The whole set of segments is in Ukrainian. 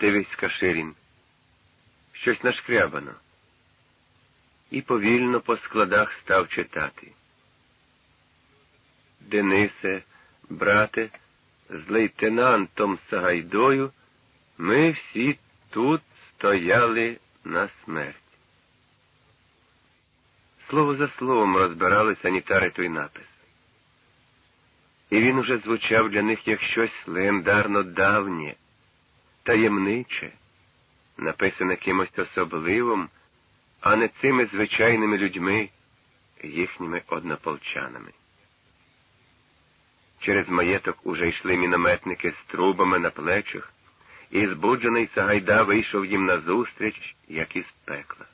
дивись, Каширін. Щось нашкрябано. І повільно по складах став читати. Денисе, брате, з лейтенантом Сагайдою ми всі тут стояли на смерть. Слово за словом розбирали санітари той напис. І він уже звучав для них як щось легендарно давнє, таємниче, написане кимось особливим, а не цими звичайними людьми, їхніми однополчанами. Через маєток уже йшли мінометники з трубами на плечах, і збуджений Сагайда вийшов їм назустріч, як із пекла.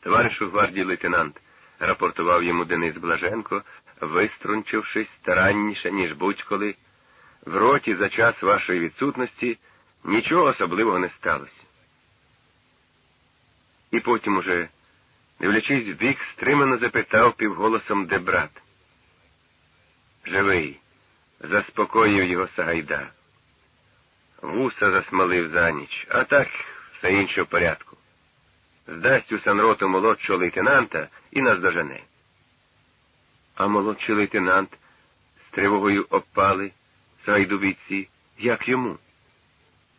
Товаришу гвардії лейтенант, рапортував йому Денис Блаженко, виструнчившись старанніше, ніж будь-коли, в роті за час вашої відсутності нічого особливого не сталося. І потім уже, дивлячись в бік, стримано запитав півголосом де брат. Живий, заспокоїв його Сагайда. Вуса засмалив за ніч, а так все інше в порядку. Здасть у санроту молодшого лейтенанта і наздожене. А молодший лейтенант з тривогою обпали Сагайду бійці, як йому?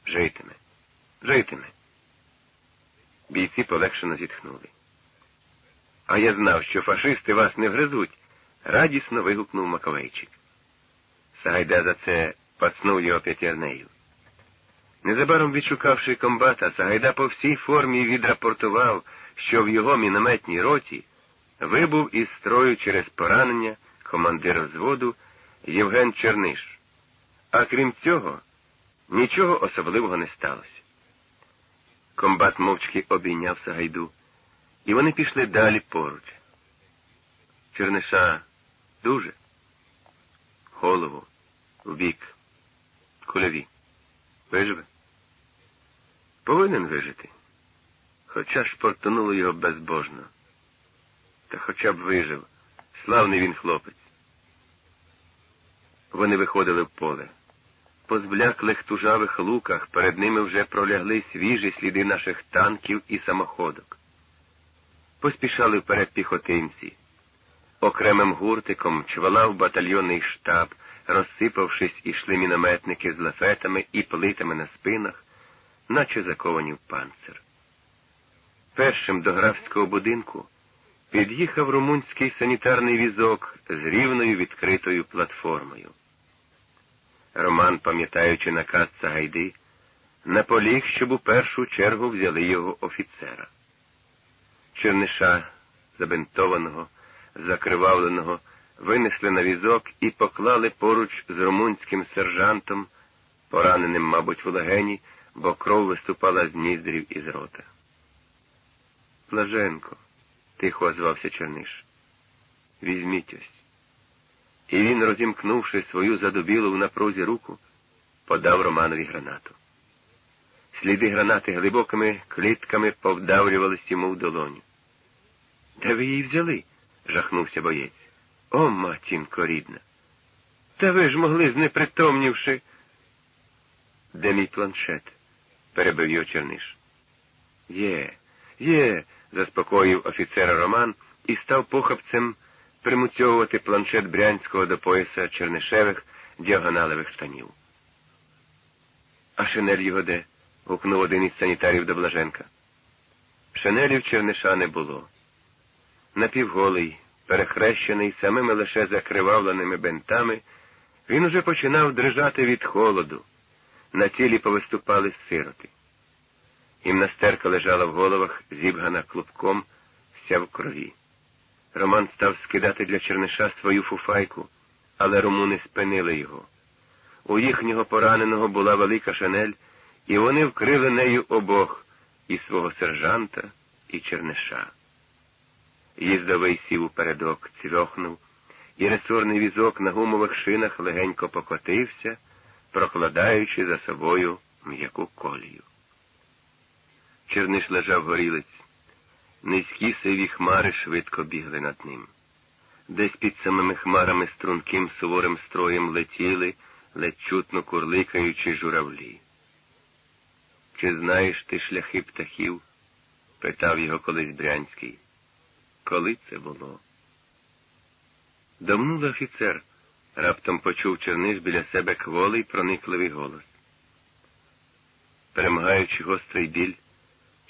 Житиме, житиме. Бійці полегшено зітхнули. А я знав, що фашисти вас не вгризуть, радісно вигукнув Маковейчик. Сагайда за це пацнув його п'ятірнею. Незабаром відшукавши комбата, Сагайда по всій формі відрапортував, що в його мінометній роті вибув із строю через поранення командир взводу Євген Черниш. А крім цього, нічого особливого не сталося. Комбат мовчки обійняв Сагайду, і вони пішли далі поруч. Черниша дуже, голову, вбік, кульові. Виживе? Повинен вижити. Хоча ж портонуло його безбожно. Та хоча б вижив. Славний він хлопець. Вони виходили в поле. По збляклих тужавих луках перед ними вже пролягли свіжі сліди наших танків і самоходок. Поспішали вперед піхотинці. Окремим гуртиком чвалав батальйонний штаб, розсипавшись, ішли мінометники з лафетами і плитами на спинах, наче заковані в панцир. Першим до графського будинку під'їхав румунський санітарний візок з рівною відкритою платформою. Роман, пам'ятаючи наказ Цагайди, наполіг, щоб у першу чергу взяли його офіцера. Черниша, забинтованого, закривавленого, винесли на візок і поклали поруч з румунським сержантом, пораненим, мабуть, в легені, бо кров виступала з ніздрів і з рота. Блаженко, тихо озвався Черниш. Візьміть ось. І він, розімкнувши свою задубілу в напрузі руку, подав Романові гранату. Сліди гранати глибокими клітками повдавлювались йому в долоню. Де ви її взяли? жахнувся боєць. О, матінко рідна. Та ви ж могли, знепритомнівши. Де мій планшет? перебив його Черниш. Є, є, заспокоїв офіцера Роман і став похапцем примуцьовувати планшет брянського до пояса чернишевих діагоналевих штанів. А шинель його де? гукнув один із санітарів до Блаженка. Шинелів черниша не було. Напівголий, перехрещений самими лише закривавленими бентами, він уже починав дрижати від холоду. На тілі повиступали сироти. Гімнастерка лежала в головах, зібгана клубком, вся в крові. Роман став скидати для Черниша свою фуфайку, але румуни спинили його. У їхнього пораненого була велика шанель, і вони вкрили нею обох і свого сержанта, і Черниша. Їздовий сів у передок, цвьохнув, і ресорний візок на гумових шинах легенько покотився, прокладаючи за собою м'яку колію. Черниш лежав горілиць. Низькі сиві хмари швидко бігли над ним. Десь під самими хмарами струнким суворим строєм летіли, ледь чутно курликаючи журавлі. Чи знаєш ти шляхи птахів? питав його колись Брянський. Коли це було? Домнули офіцер, раптом почув Черниш біля себе кволий проникливий голос. Перемагаючи гострий біль,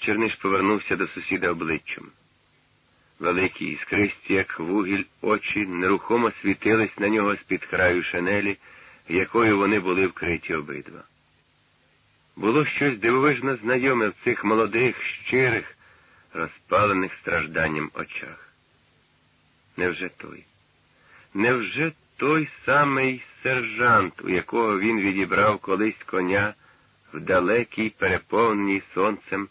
Черниш повернувся до сусіда обличчям. Великі іскристі, як вугіль, очі нерухомо світились на нього з-під краю шинелі, якою вони були вкриті обидва. Було щось дивовижно знайоме в цих молодих, щирих, розпалених стражданням очах. Невже той? Невже той самий сержант, у якого він відібрав колись коня в далекій, переповненій сонцем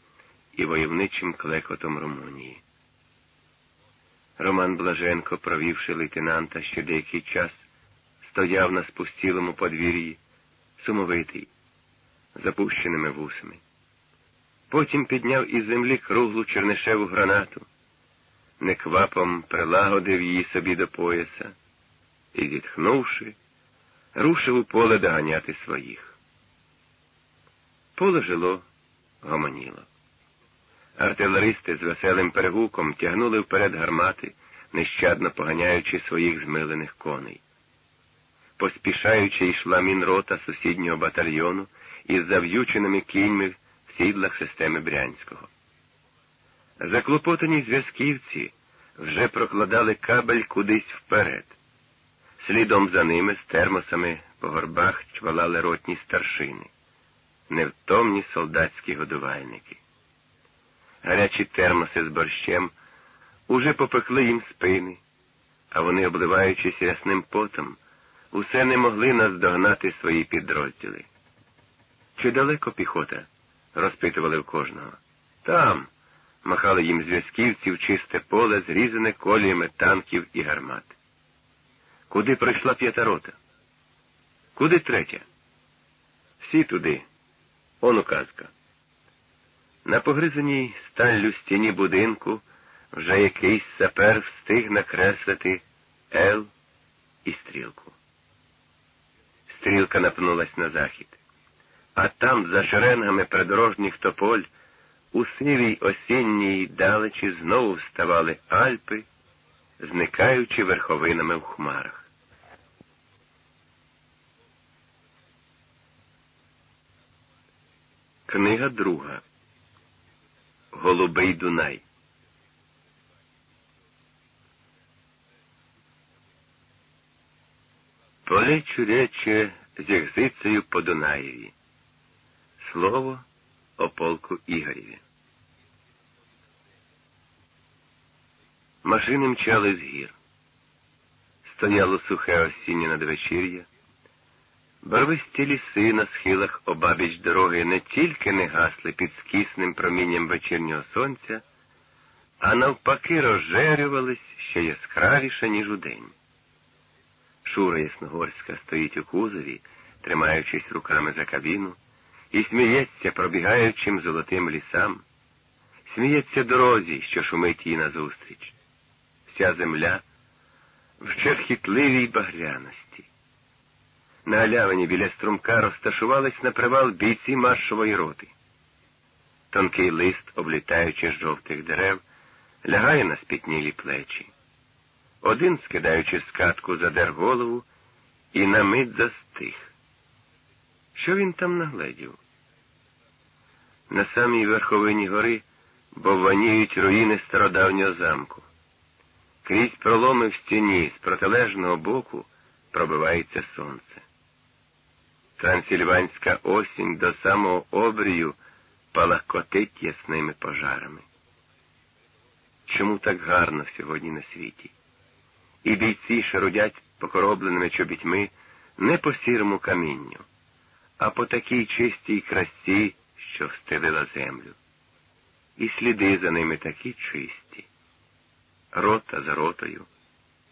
і войовничим клекотом Румунії? Роман Блаженко, провівши лейтенанта ще деякий час, стояв на спустілому подвір'ї, сумовитий, запущеними вусами. Потім підняв із землі круглу чернишеву гранату, неквапом прилагодив її собі до пояса і, зітхнувши, рушив у поле доганяти своїх. Поле жило, гомоніло. Артилеристи з веселим перегуком тягнули вперед гармати, нещадно поганяючи своїх змилених коней. Поспішаючи йшла мінрота сусіднього батальйону із зав'юченими кіньми в сідлах системи Брянського. Заклопотані зв'язківці вже прокладали кабель кудись вперед. Слідом за ними з термосами по горбах чвалали ротні старшини, невтомні солдатські годувальники. Гарячі термоси з борщем уже попекли їм спини, а вони, обливаючись рясним потом, усе не могли наздогнати свої підрозділи. Чи далеко піхота? розпитували в кожного. Там, махали їм зв'язківці в чисте поле, зрізане коліями танків і гармат. Куди пройшла п'ята рота? Куди третя? Всі туди. Он указка. На погризаній сталлю стіні будинку вже якийсь сапер встиг накреслити Л і стрілку. Стрілка напнулась на захід, а там, за шеренгами придорожніх тополь, у сивій осінній далечі знову вставали Альпи, зникаючи верховинами в хмарах. Книга друга Голубий Дунай. Полечу рече з ягзицею по Дунаєві. Слово о полку Ігорєві. Машини мчали з гір. Стояло сухе осіннє надвечір'я. Барвисті ліси на схилах обабіч дороги не тільки не гасли під скісним промінням вечірнього сонця, а навпаки розжерювались ще яскравіше, ніж удень. Шура Ясногорська стоїть у кузові, тримаючись руками за кабіну, і сміється пробігаючим золотим лісам, сміється дорозі, що шумить їй назустріч. Вся земля в черхітливій багряності. На галявині біля струмка розташувались на привал бійці маршової роти. Тонкий лист, облітаючи з жовтих дерев, лягає на спітнілі плечі. Один, скидаючи скатку, задер голову і на мить застиг. Що він там нагледів? На самій верховині гори бовваніють руїни стародавнього замку. Крізь проломи в стіні з протилежного боку пробивається сонце. Трансильванська осінь до самого обрію палахкотить ясними пожарами. Чому так гарно сьогодні на світі? І бійці шарудять покоробленими чобітьми не по сірому камінню, а по такій чистій красі, що встелила землю. І сліди за ними такі чисті. Рота за ротою,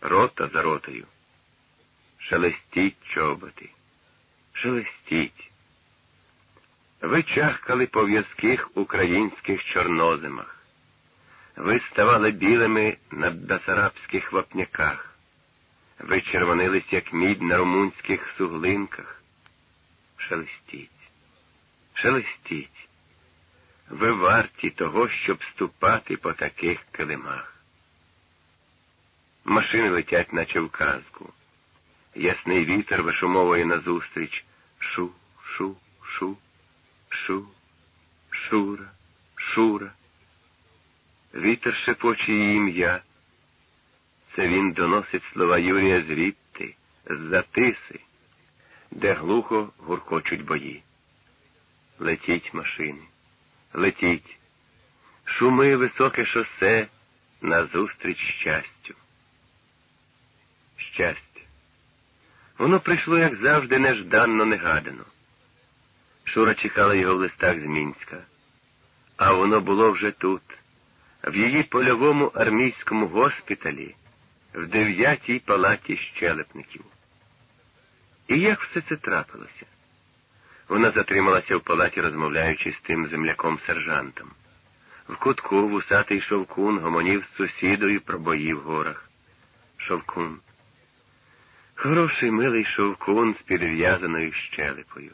рота за ротою. Шелестіть чоботи шелестіть. Ви чахкали по в'язких українських чорноземах. Ви ставали білими на дасарабських вапняках. Ви червонились, як мідь на румунських суглинках. Шелестіть, шелестіть, ви варті того, щоб ступати по таких килимах. Машини летять, наче в казку. Ясний вітер вишумовує назустріч шу, шу, шу, шу, шура, шура. Вітер шепоче її ім'я. Це він доносить слова Юрія звідти, з затиси, де глухо гуркочуть бої. Летіть машини, летіть, шуми високе шосе назустріч щастю. Щастя. Воно прийшло, як завжди, нежданно негадано. Шура чекала його в листах з Мінська, а воно було вже тут, в її польовому армійському госпіталі, в дев'ятій палаті щелепників. І як все це трапилося? Вона затрималася в палаті, розмовляючи з тим земляком-сержантом. В кутку вусатий шовкун гомонів з сусідою про бої в горах. Шовкун. Хороший милий шовкун з підв'язаною щелепою.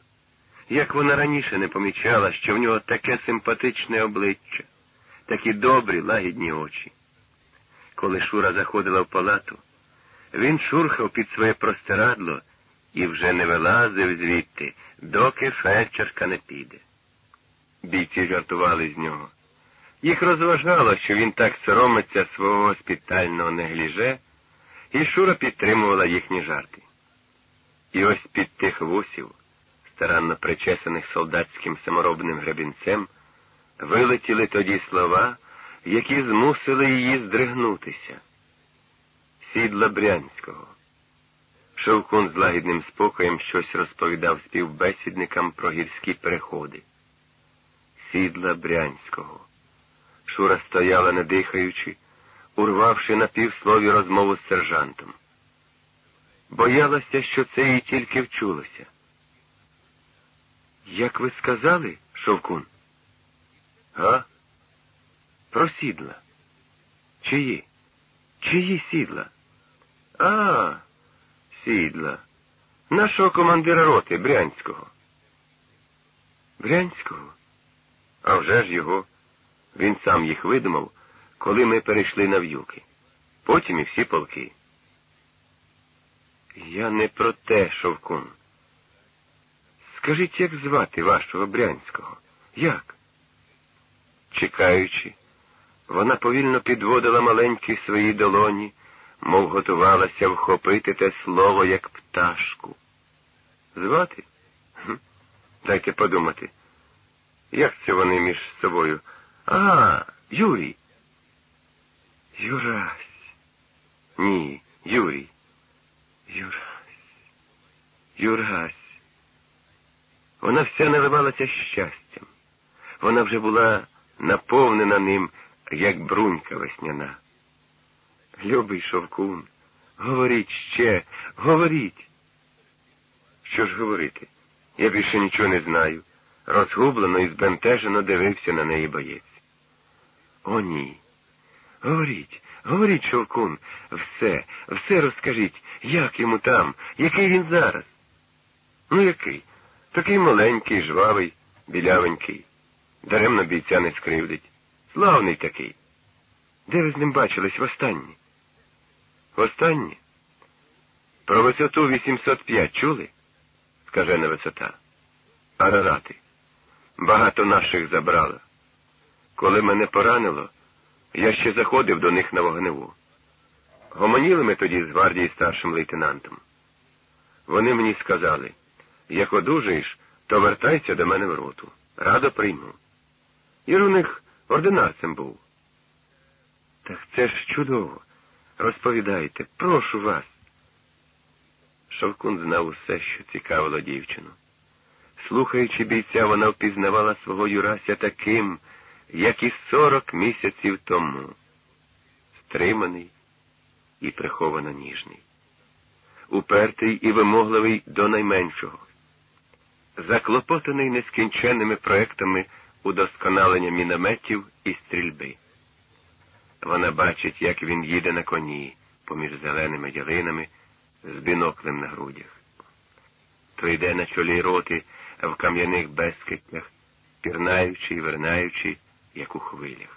Як вона раніше не помічала, що в нього таке симпатичне обличчя, такі добрі, лагідні очі. Коли Шура заходила в палату, він шурхав під своє простирадло і вже не вилазив звідти, доки фельдшерка не піде. Бійці жартували з нього. Їх розважало, що він так соромиться свого госпітального негліже, і Шура підтримувала їхні жарти. І ось під тих вусів, старанно причесаних солдатським саморобним гребінцем, вилетіли тоді слова, які змусили її здригнутися. Сідла Брянського. Шовкун з лагідним спокоєм щось розповідав співбесідникам про гірські переходи. Сідла Брянського. Шура стояла, не дихаючи, урвавши на півслові розмову з сержантом. Боялася, що це їй тільки вчулося. Як ви сказали, Шовкун? Га? Про сідла. Чиї? Чиї сідла? А, сідла. Нашого командира роти Брянського. Брянського? А вже ж його. Він сам їх видумав, коли ми перейшли на в'юки. Потім і всі полки. Я не про те, Шовкун. Скажіть, як звати вашого Брянського? Як? Чекаючи, вона повільно підводила маленькі свої долоні, мов готувалася вхопити те слово, як пташку. Звати? Хм. Дайте подумати. Як це вони між собою? А, Юрій. Юрась. Ні, Юрій. Юрась. Юрась. Вона вся наливалася щастям. Вона вже була наповнена ним, як брунька весняна. Любий шовкун, говоріть ще, говоріть. Що ж говорити? Я більше нічого не знаю. Розгублено і збентежено дивився на неї боєць. О, ні. Говоріть, говоріть, Шовкун, все, все розкажіть, як йому там, який він зараз. Ну, який? Такий маленький, жвавий, білявенький. Даремно бійця не скривдить. Славний такий. Де ви з ним бачились востаннє? Востаннє? Про висоту 805 чули? Скажена висота. Арарати. Багато наших забрало. Коли мене поранило, я ще заходив до них на вогневу. Гомоніли ми тоді з гвардії старшим лейтенантом. Вони мені сказали, як одужаєш, то вертайся до мене в роту. Радо прийму. Я у них ординарцем був. Так це ж чудово. Розповідайте, прошу вас. Шовкун знав усе, що цікавило дівчину. Слухаючи бійця, вона впізнавала свого Юрася таким, як і сорок місяців тому, стриманий і приховано ніжний, упертий і вимогливий до найменшого, заклопотаний нескінченними проектами удосконалення мінометів і стрільби. Вона бачить, як він їде на коні поміж зеленими ялинами з біноклем на грудях. То йде на чолі роти в кам'яних безкиттях пірнаючи і вернаючи, як у хвилях.